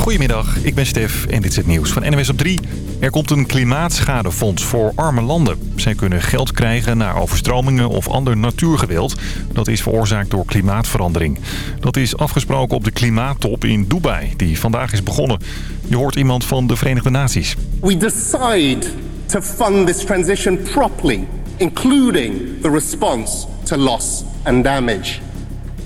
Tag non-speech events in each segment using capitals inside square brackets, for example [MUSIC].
Goedemiddag, ik ben Stef en dit is het nieuws van NWS op 3. Er komt een klimaatschadefonds voor arme landen. Zij kunnen geld krijgen na overstromingen of ander natuurgeweld. Dat is veroorzaakt door klimaatverandering. Dat is afgesproken op de klimaattop in Dubai, die vandaag is begonnen. Je hoort iemand van de Verenigde Naties. We decide to fund this transition properly, including the response to loss and damage.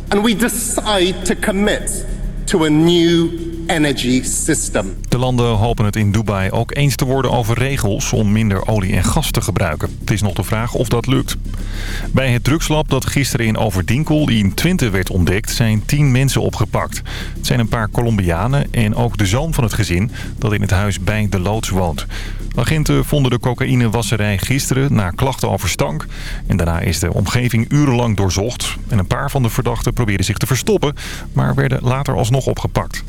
And we decide to commit to a new energy system. De landen hopen het in Dubai ook eens te worden over regels om minder olie en gas te gebruiken. Het is nog de vraag of dat lukt. Bij het drugslab dat gisteren in Overdinkel in Twente werd ontdekt zijn tien mensen opgepakt. Het zijn een paar Colombianen en ook de zoon van het gezin dat in het huis bij de loods woont. Agenten vonden de cocaïnewasserij gisteren na klachten over stank. En daarna is de omgeving urenlang doorzocht. En een paar van de verdachten probeerden zich te verstoppen, maar werden later alsnog opgepakt.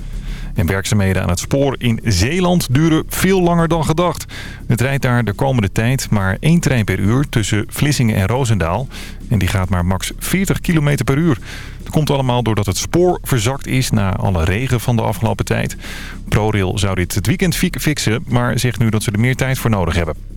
En werkzaamheden aan het spoor in Zeeland duren veel langer dan gedacht. Het rijdt daar de komende tijd maar één trein per uur tussen Vlissingen en Roosendaal. En die gaat maar max 40 km per uur. Dat komt allemaal doordat het spoor verzakt is na alle regen van de afgelopen tijd. ProRail zou dit het weekend fixen, maar zegt nu dat ze er meer tijd voor nodig hebben.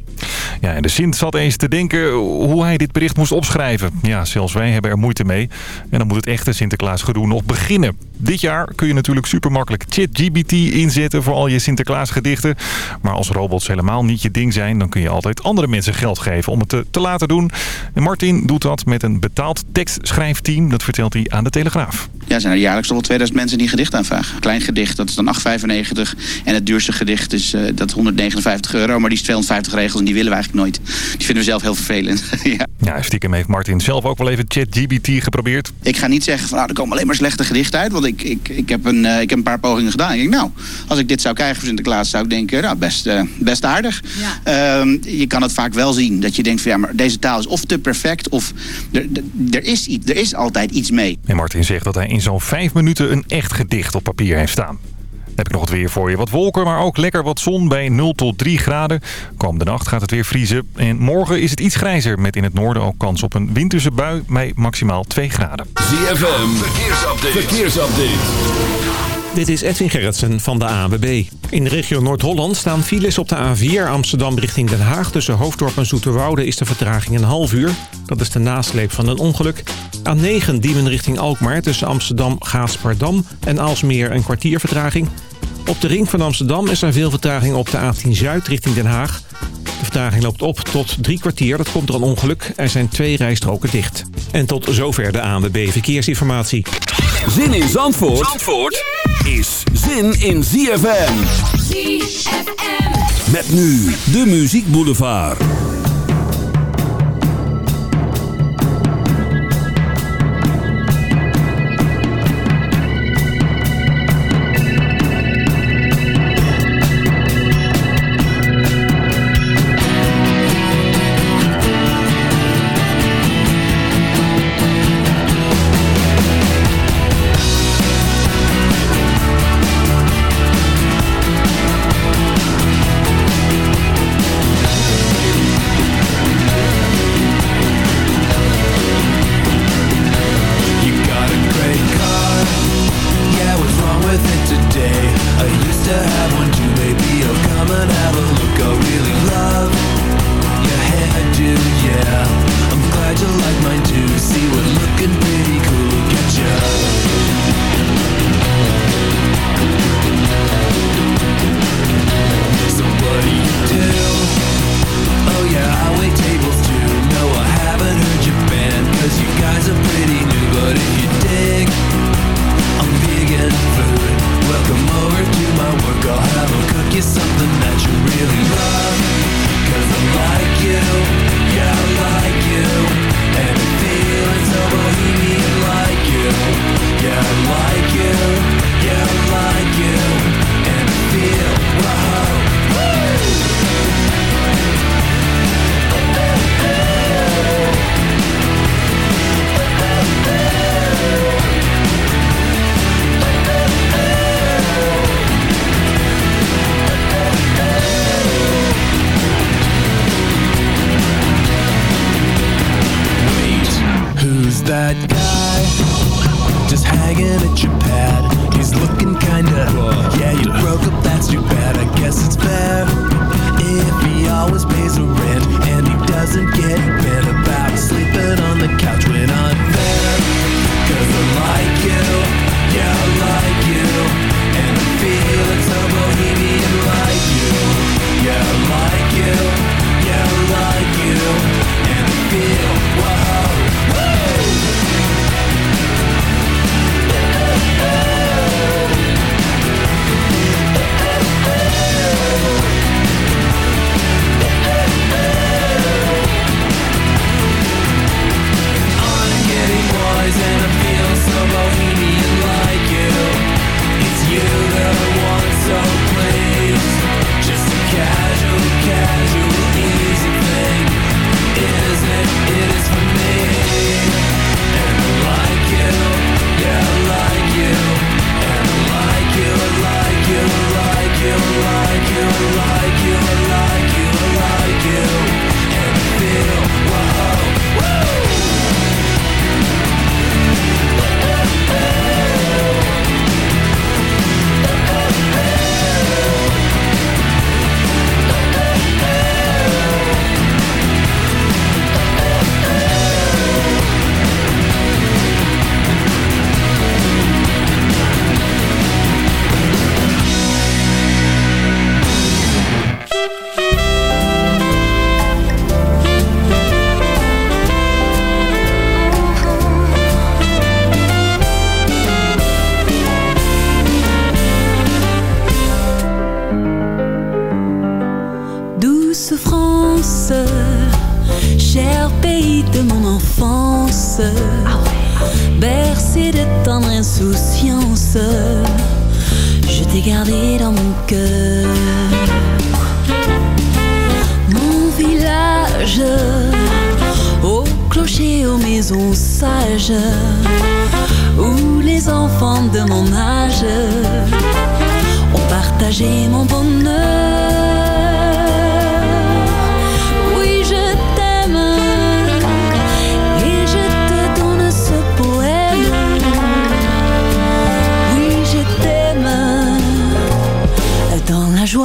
Ja, en de Sint zat eens te denken hoe hij dit bericht moest opschrijven. Ja, zelfs wij hebben er moeite mee. En dan moet het echte Sinterklaasgedoe nog beginnen. Dit jaar kun je natuurlijk super makkelijk ChatGPT inzetten voor al je Sinterklaas gedichten. Maar als robots helemaal niet je ding zijn, dan kun je altijd andere mensen geld geven om het te, te laten doen. En Martin doet dat met een betaald tekstschrijfteam. Dat vertelt hij aan de Telegraaf. Ja, zijn er jaarlijks toch wel 2000 mensen die gedicht aanvragen. Klein gedicht, dat is dan 8,95. En het duurste gedicht is uh, dat 159 euro. Maar die is 250 regels die willen we eigenlijk nooit. Die vinden we zelf heel vervelend. [LAUGHS] ja. ja, stiekem heeft Martin zelf ook wel even ChatGPT geprobeerd. Ik ga niet zeggen van nou, er komen alleen maar slechte gedichten uit. Want ik, ik, ik, heb, een, uh, ik heb een paar pogingen gedaan. Ik denk, nou, als ik dit zou krijgen voor Sinterklaas, zou ik denken, nou, best, uh, best aardig. Ja. Uh, je kan het vaak wel zien. Dat je denkt van ja, maar deze taal is of te perfect of er, er, is, iets, er is altijd iets mee. En Martin zegt dat hij in zo'n vijf minuten een echt gedicht op papier heeft staan. Heb ik nog het weer voor je. Wat wolken, maar ook lekker wat zon bij 0 tot 3 graden. Komende nacht gaat het weer vriezen. En morgen is het iets grijzer met in het noorden ook kans op een winterse bui bij maximaal 2 graden. ZFM, verkeersupdate. verkeersupdate. Dit is Edwin Gerritsen van de ANWB. In de regio Noord-Holland staan files op de A4 Amsterdam richting Den Haag. Tussen Hoofddorp en Zoeterwoude is de vertraging een half uur. Dat is de nasleep van een ongeluk. A9 Diemen richting Alkmaar tussen Amsterdam, Gaasperdam en Aalsmeer een kwartier vertraging. Op de ring van Amsterdam is er veel vertraging op de A10 Zuid richting Den Haag. De vertraging loopt op tot drie kwartier. Dat komt door een ongeluk. Er zijn twee rijstroken dicht. En tot zover de ANWB Verkeersinformatie. Zin in Zandvoort, Zandvoort is zin in ZFM. ZFM. Met nu de Muziek Boulevard. I used to have one too, baby I'll come and have a look. I really love your hairdo, yeah. I'm glad you like mine too. See what looking pretty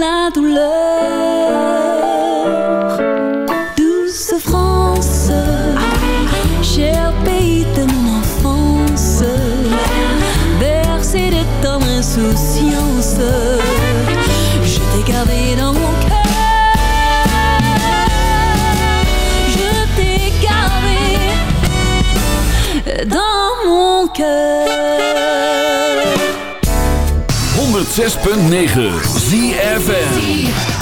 la douleur. 106.9 ZFN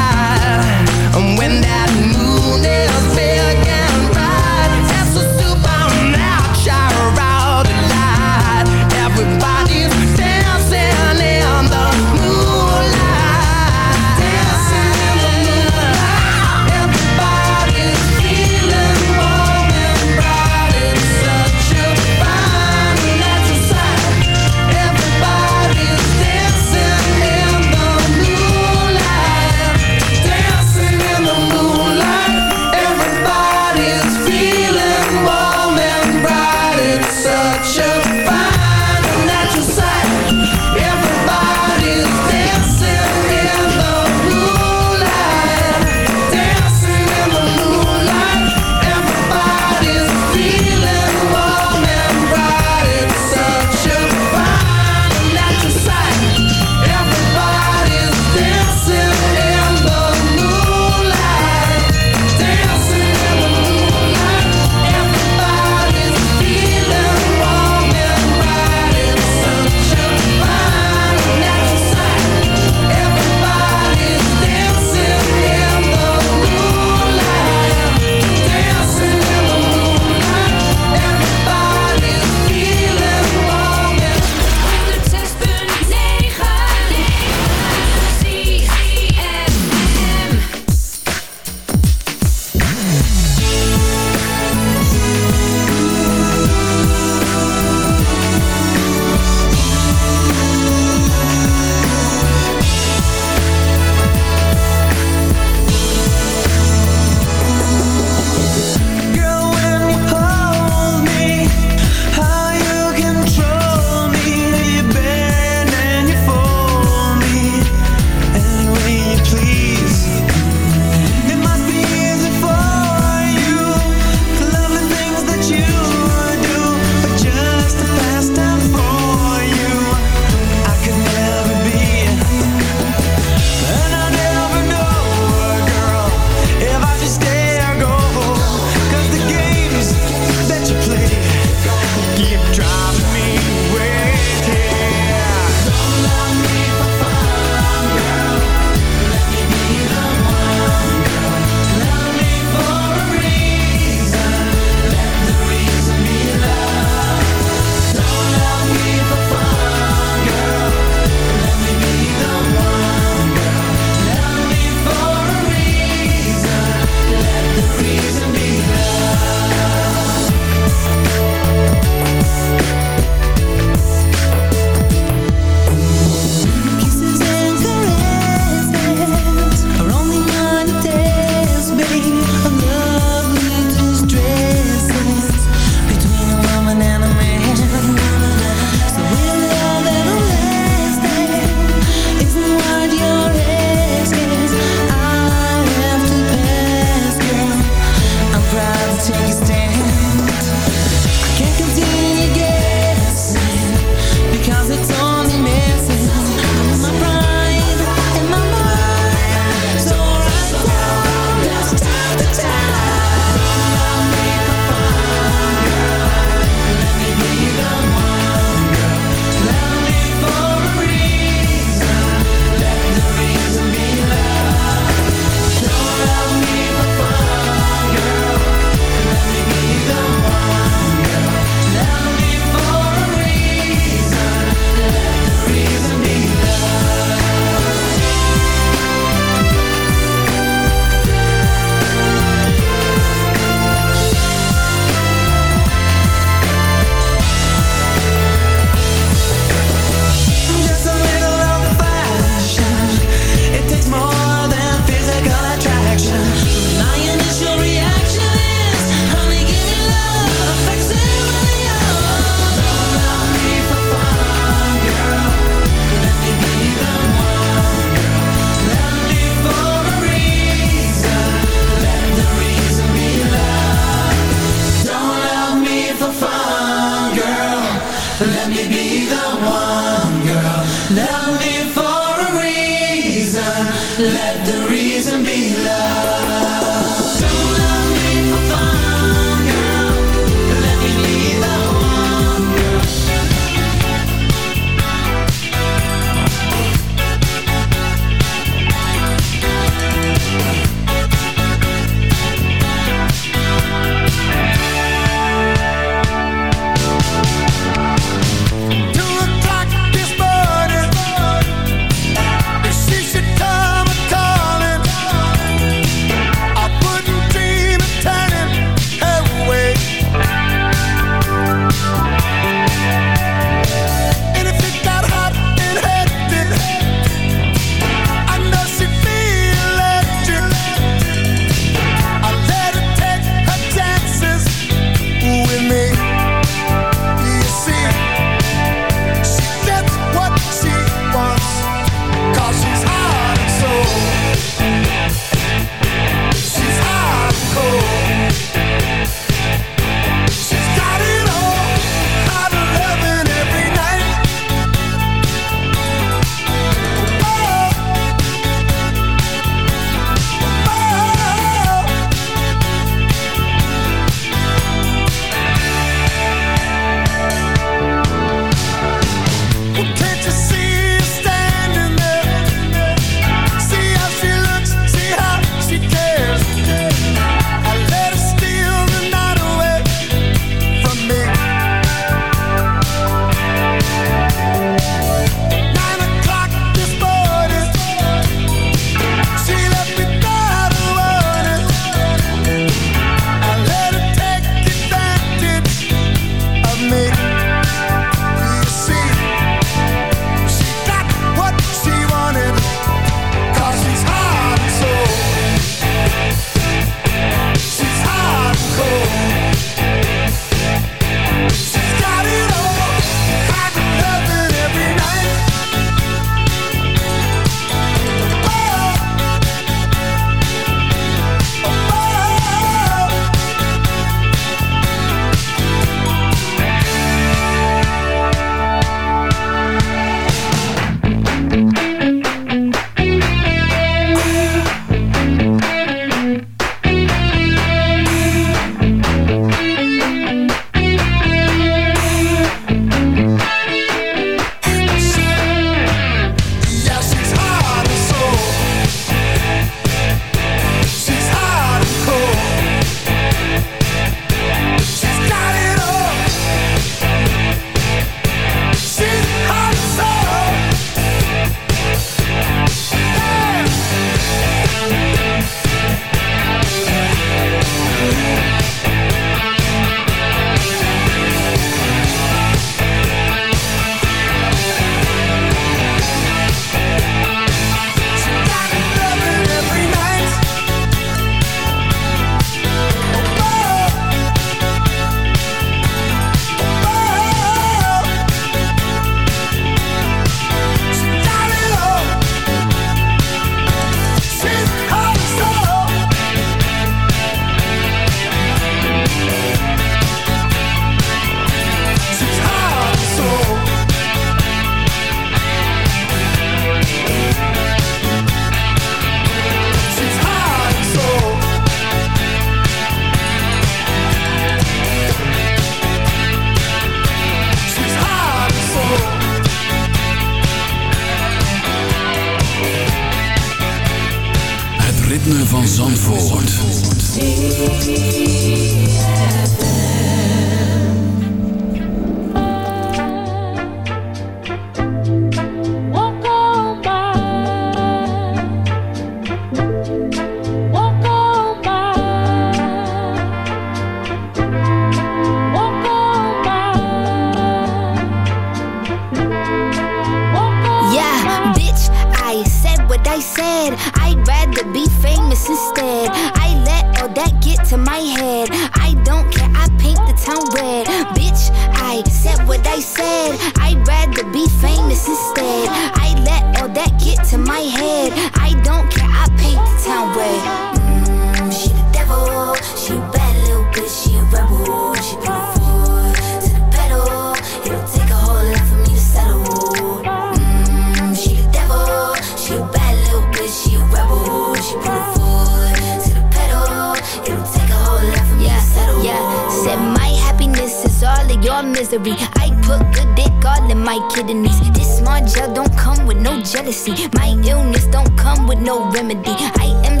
my kidneys. This smart gel don't come with no jealousy. My illness don't come with no remedy. I am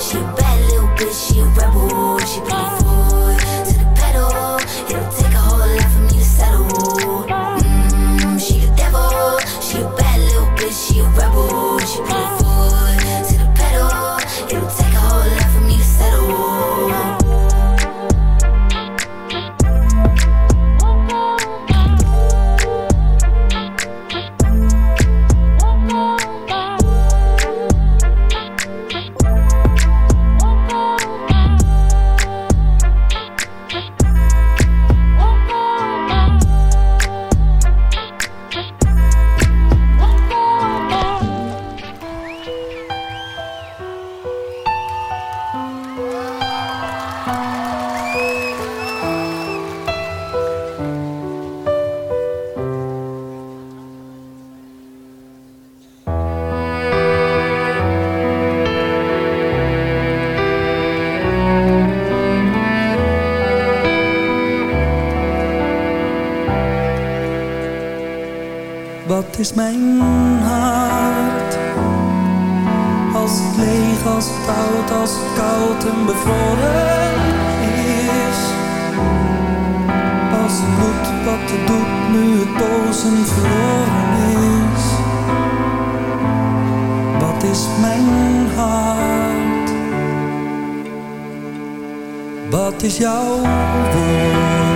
She a bad little bitch, she a rebel. She put her foot to the pedal. It'll Wat is mijn hart? Als het leeg, als het oud, als het koud en bevroren is. Als het doet wat het doet, nu het boos en verloren is. Wat is mijn hart? Wat is jouw woord?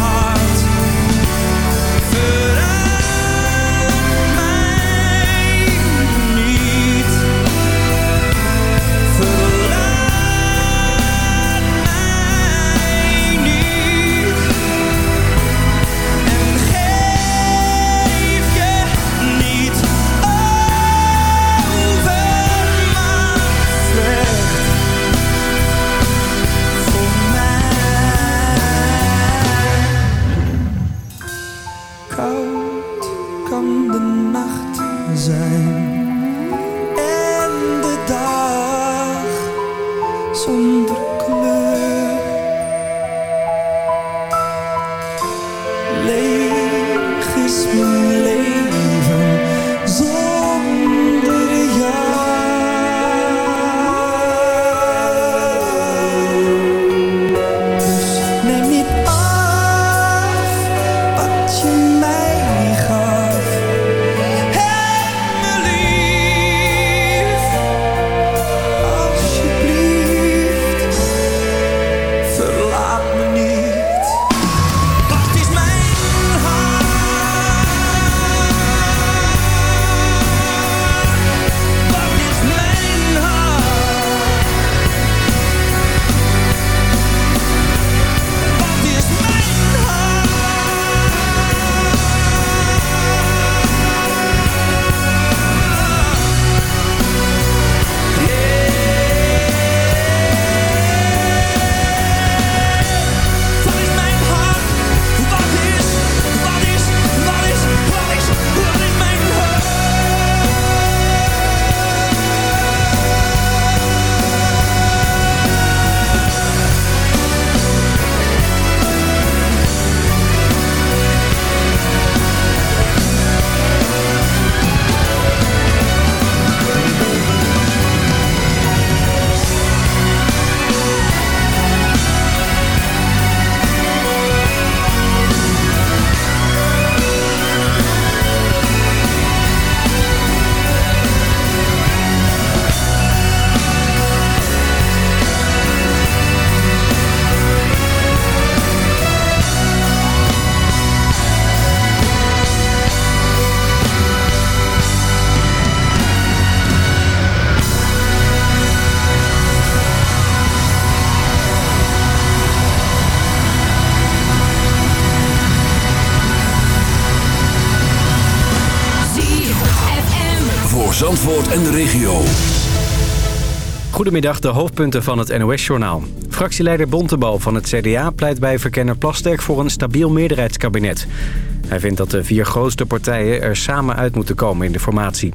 En de regio. Goedemiddag, de hoofdpunten van het NOS-journaal. Fractieleider Bontebal van het CDA pleit bij verkenner Plasterk voor een stabiel meerderheidskabinet. Hij vindt dat de vier grootste partijen er samen uit moeten komen in de formatie.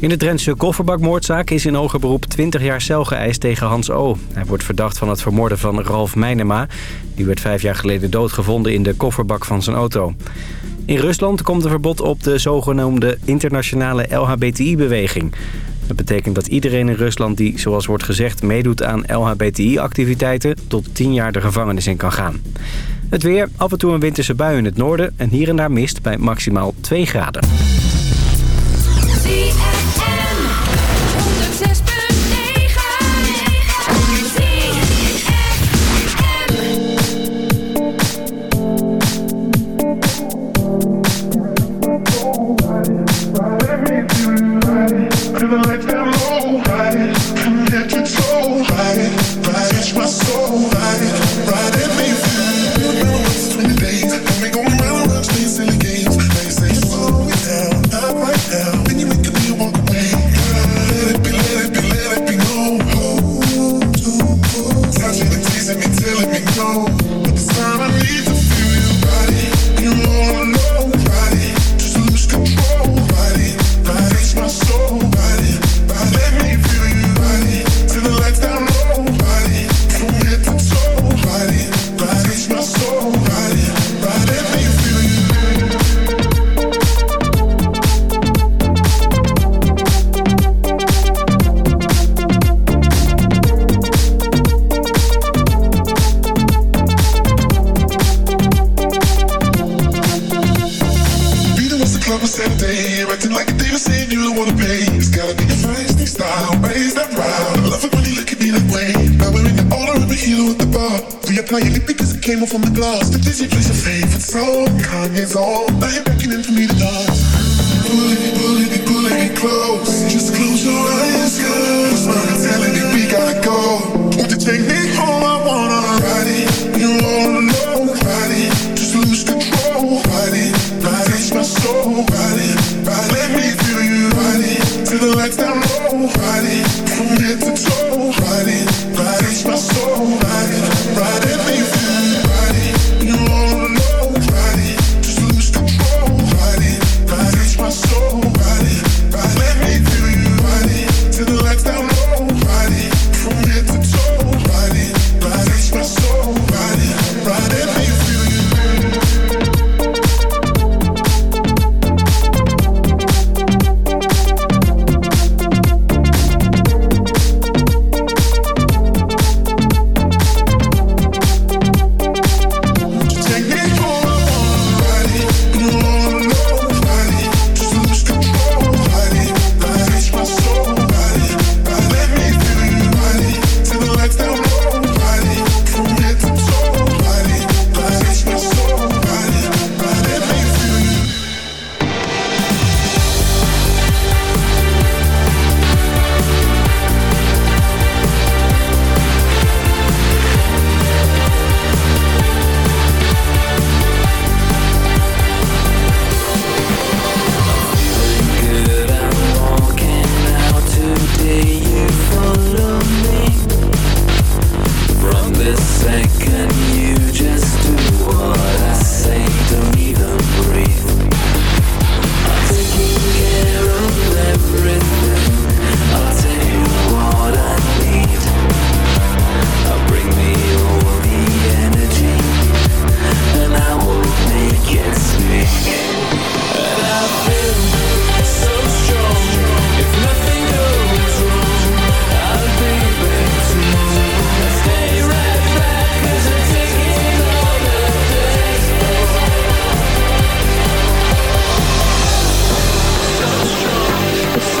In de Drentse kofferbakmoordzaak is in hoger beroep 20 jaar cel geëist tegen Hans O. Hij wordt verdacht van het vermoorden van Ralf Meinema. Die werd vijf jaar geleden doodgevonden in de kofferbak van zijn auto. In Rusland komt een verbod op de zogenoemde internationale LHBTI-beweging. Dat betekent dat iedereen in Rusland die, zoals wordt gezegd, meedoet aan LHBTI-activiteiten... tot 10 jaar de gevangenis in kan gaan. Het weer, af en toe een winterse bui in het noorden en hier en daar mist bij maximaal 2 graden.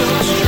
Strong,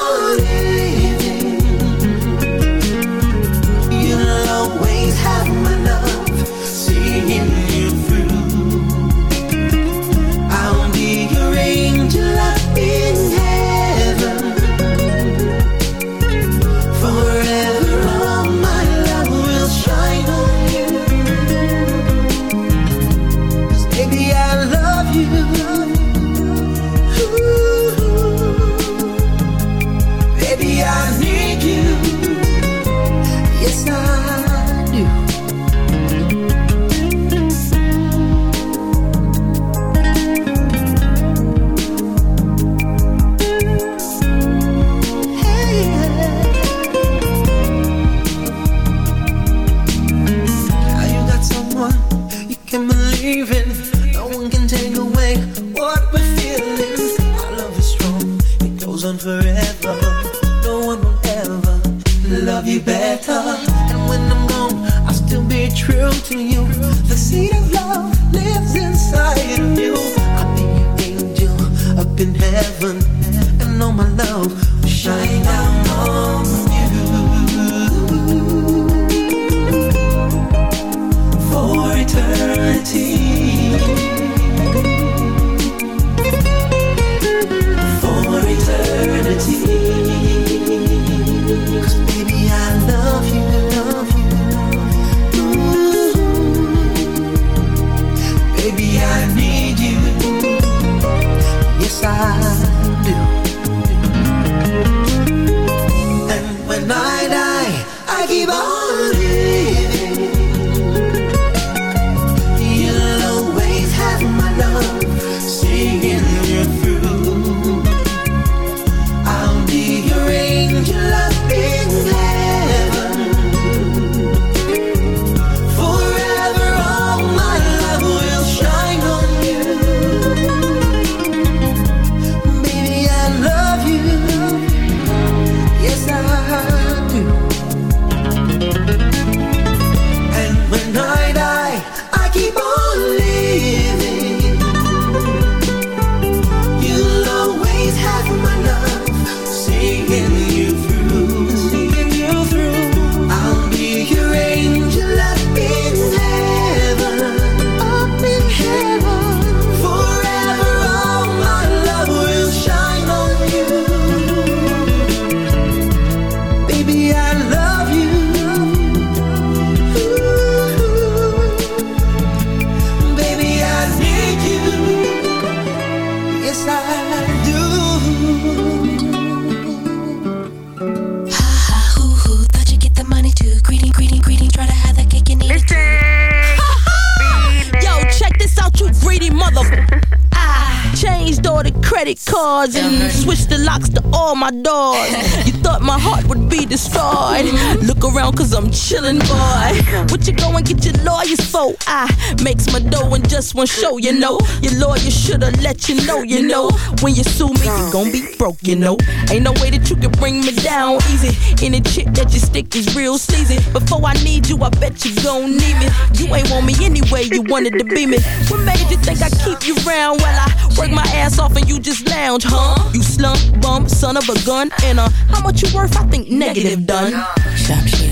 show, you know. Your lawyer should've let you know, you know. When you sue me, you gon' be broke, you know. Ain't no way that you can bring me down easy. Any chick that you stick is real season. Before I need you, I bet you gon' need me. You ain't want me anyway, you wanted to be me. What made you think I keep you round while I work my ass off and you just lounge, huh? You slump, bum, son of a gun, and uh, how much you worth? I think negative done. Stop shit.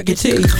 I could take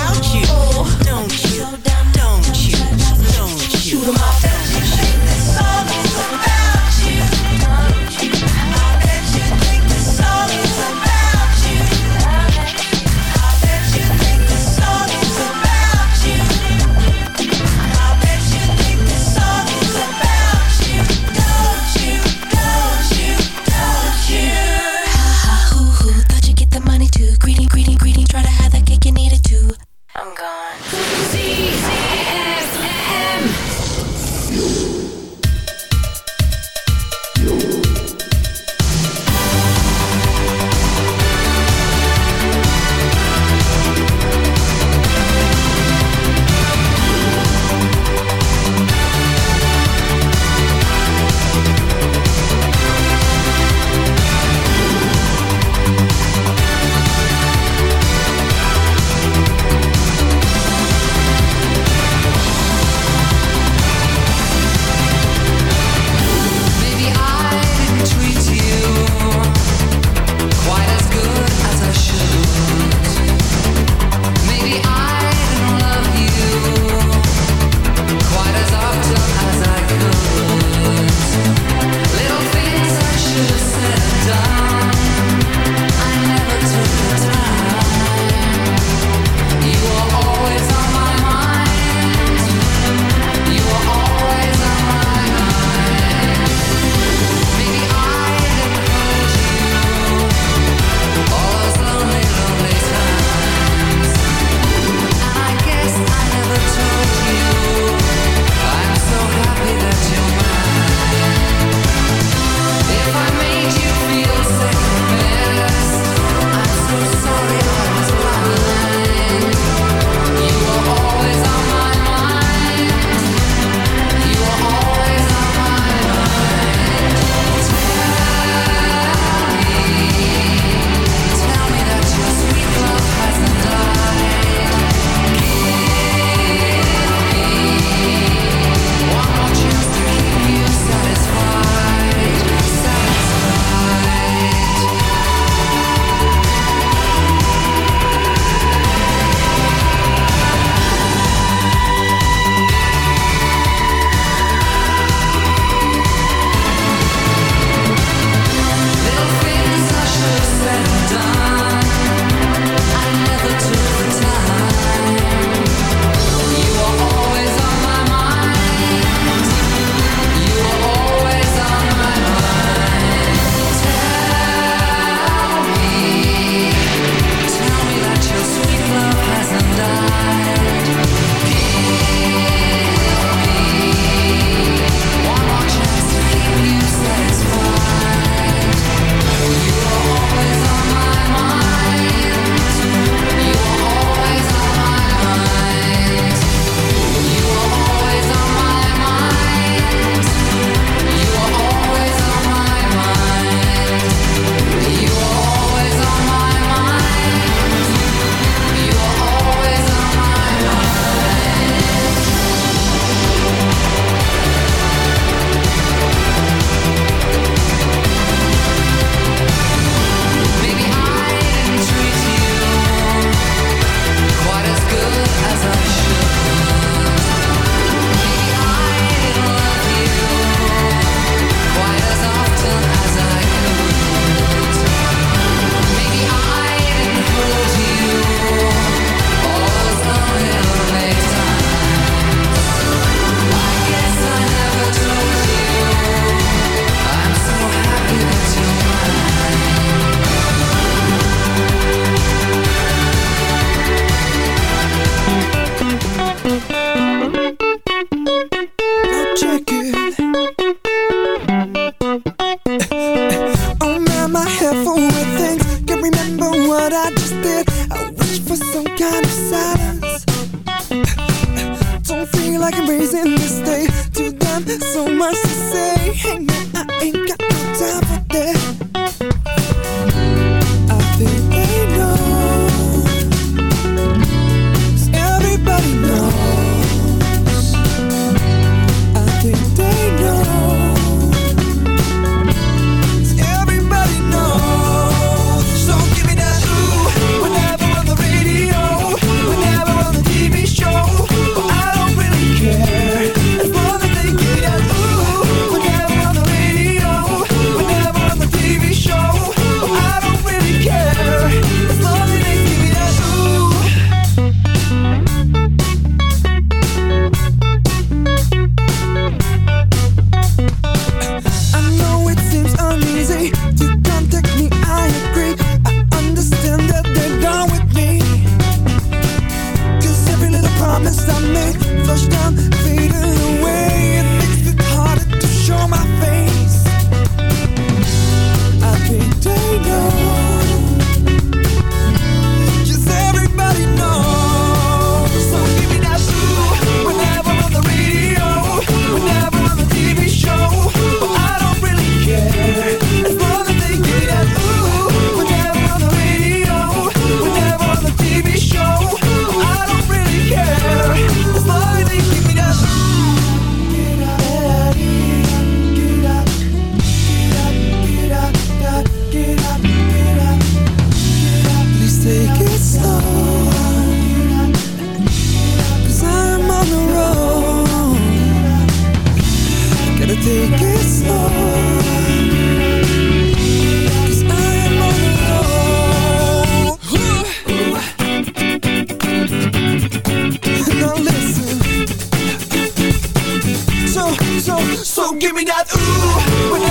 give me that ooh